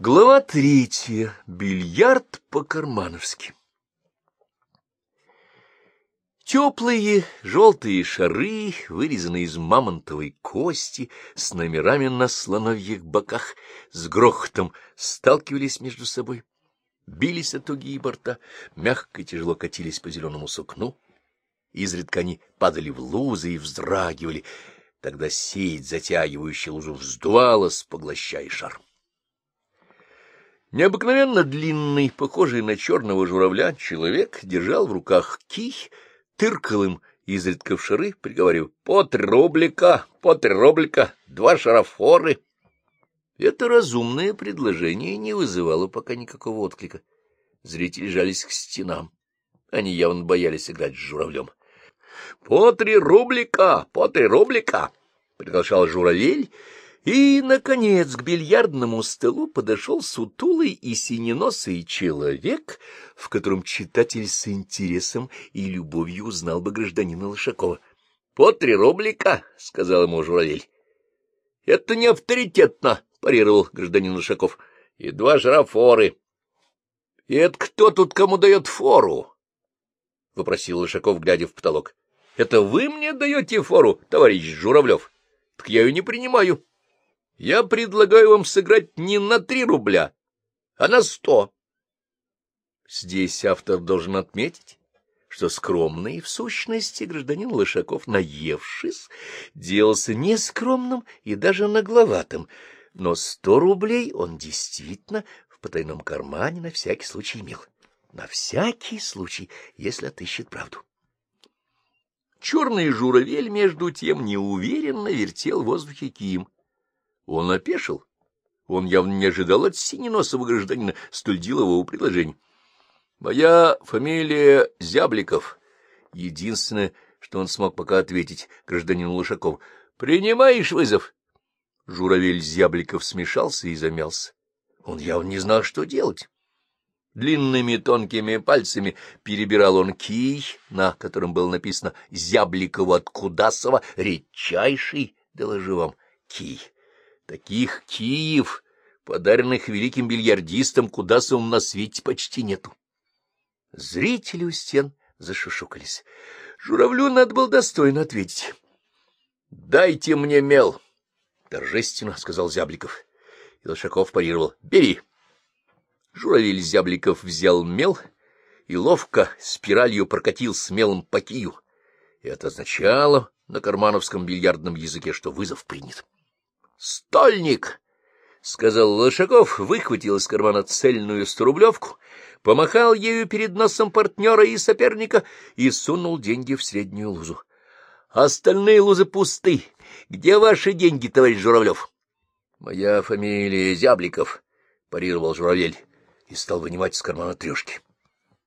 Глава третья. Бильярд по-кармановски. Теплые желтые шары, вырезанные из мамонтовой кости, с номерами на слоновьих боках, с грохотом сталкивались между собой, бились о тугие борта, мягко и тяжело катились по зеленому сукну. Изредка они падали в лузы и вздрагивали, тогда сеть, затягивающая лузу, вздувалась, поглощая шар. Необыкновенно длинный, похожий на черного журавля, человек держал в руках кий, тыркал им изредка в шары, приговорил «по три рублика, по три рублика, два шарафоры». Это разумное предложение не вызывало пока никакого отклика. Зрители жались к стенам. Они явно боялись играть с журавлем. — По три рублика, по три рублика! — приглашал журавель, и, наконец, к бильярдному столу подошел сутулый и синеносый человек, в котором читатель с интересом и любовью узнал бы гражданина Лошакова. — По три рублика, — сказал ему журавель. — Это не авторитетно, — парировал гражданин Лошаков. — И два жирафоры. — И это кто тут кому дает фору? — вопросил Лошаков, глядя в потолок. — Это вы мне даете фору, товарищ Журавлев? Так я ее не принимаю. — я предлагаю вам сыграть не на три рубля, а на сто. Здесь автор должен отметить, что скромный, в сущности, гражданин Лошаков, наевшись, делался нескромным и даже нагловатым, но сто рублей он действительно в потайном кармане на всякий случай имел. На всякий случай, если отыщет правду. Черный журавель, между тем, неуверенно вертел в воздухе кием. Он опешил. Он явно не ожидал от синеносого гражданина столь делового предложения. — Моя фамилия Зябликов. Единственное, что он смог пока ответить гражданину Лошаков. — Принимаешь вызов? Журавель Зябликов смешался и замялся. Он явно не знал, что делать. Длинными тонкими пальцами перебирал он кий, на котором было написано «Зябликову от Кудасова, редчайший, доложу вам, кий». Таких киев, подаренных великим бильярдистам, куда сум на свете почти нету. Зрители у стен зашушукались. Журавлю надо было достойно ответить. — Дайте мне мел, — торжественно сказал Зябликов. И Лошаков парировал. — Бери. Журавель Зябликов взял мел и ловко спиралью прокатил с мелом по кию. Это означало на кармановском бильярдном языке, что вызов принят. Стольник! — сказал Лошаков, выхватил из кармана цельную сторублевку, помахал ею перед носом партнера и соперника и сунул деньги в среднюю лузу. — Остальные лузы пусты. Где ваши деньги, товарищ Журавлев? — Моя фамилия Зябликов, — парировал Журавель и стал вынимать из кармана трешки.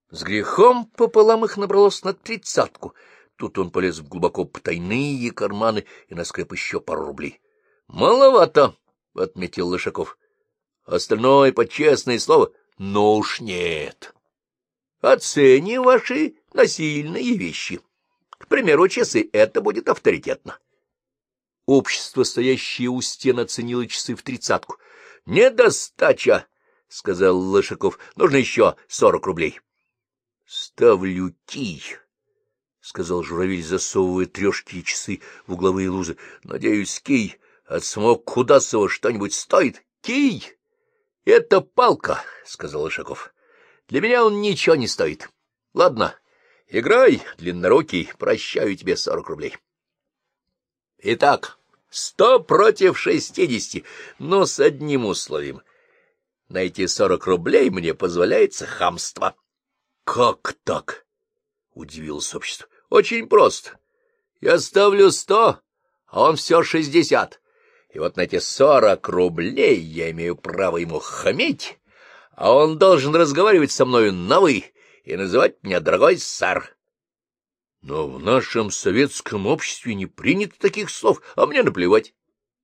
С грехом пополам их набралось на тридцатку. Тут он полез в глубоко потайные карманы и наскреб еще пару рублей. — Маловато, — отметил Лышаков. — Остальное под честное слово. Но уж нет. Оцени ваши насильные вещи. К примеру, часы. Это будет авторитетно. Общество, стоящее у стен, оценило часы в тридцатку. — Недостача, — сказал Лышаков. — Нужно еще сорок рублей. — Ставлю кий, — сказал журавель, засовывая трешки и часы в угловые лузы. — Надеюсь, кий от самого Кудасова что-нибудь стоит? Кий! — Это палка, — сказал Ишаков. — Для меня он ничего не стоит. Ладно, играй, длиннорукий, прощаю тебе сорок рублей. Итак, сто против шестидесяти, но с одним условием. На эти сорок рублей мне позволяется хамство. — Как так? — удивилось общество. — Очень просто. Я ставлю сто, а он все шестьдесят. И вот на эти сорок рублей я имею право ему хамить, а он должен разговаривать со мною на «вы» и называть меня дорогой сэр. Но в нашем советском обществе не принято таких слов, а мне наплевать.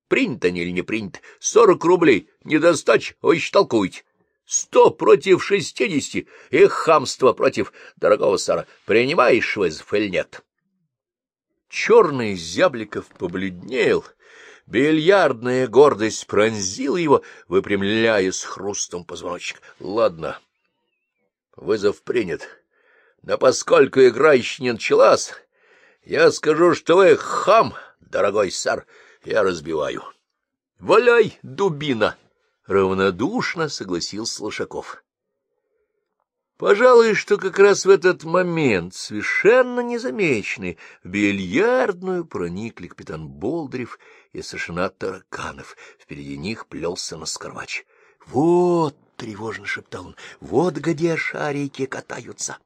Принято они или не принято. Сорок рублей недостача, вы еще толкуете. Сто против шестидесяти, и хамство против дорогого сэра. Принимаешь вызов или нет? Черный Зябликов побледнел — Бильярдная гордость пронзила его, выпрямляя с хрустом позвоночник. — Ладно, вызов принят. Но поскольку игра еще не началась, я скажу, что вы хам, дорогой сэр, я разбиваю. — Валяй, дубина! — равнодушно согласился Лошаков. Пожалуй, что как раз в этот момент, совершенно незамеченный, в бильярдную проникли капитан Болдырев и старшина Тараканов. Впереди них плелся на скорвач. — Вот, — тревожно шептал он, — вот где шарики катаются.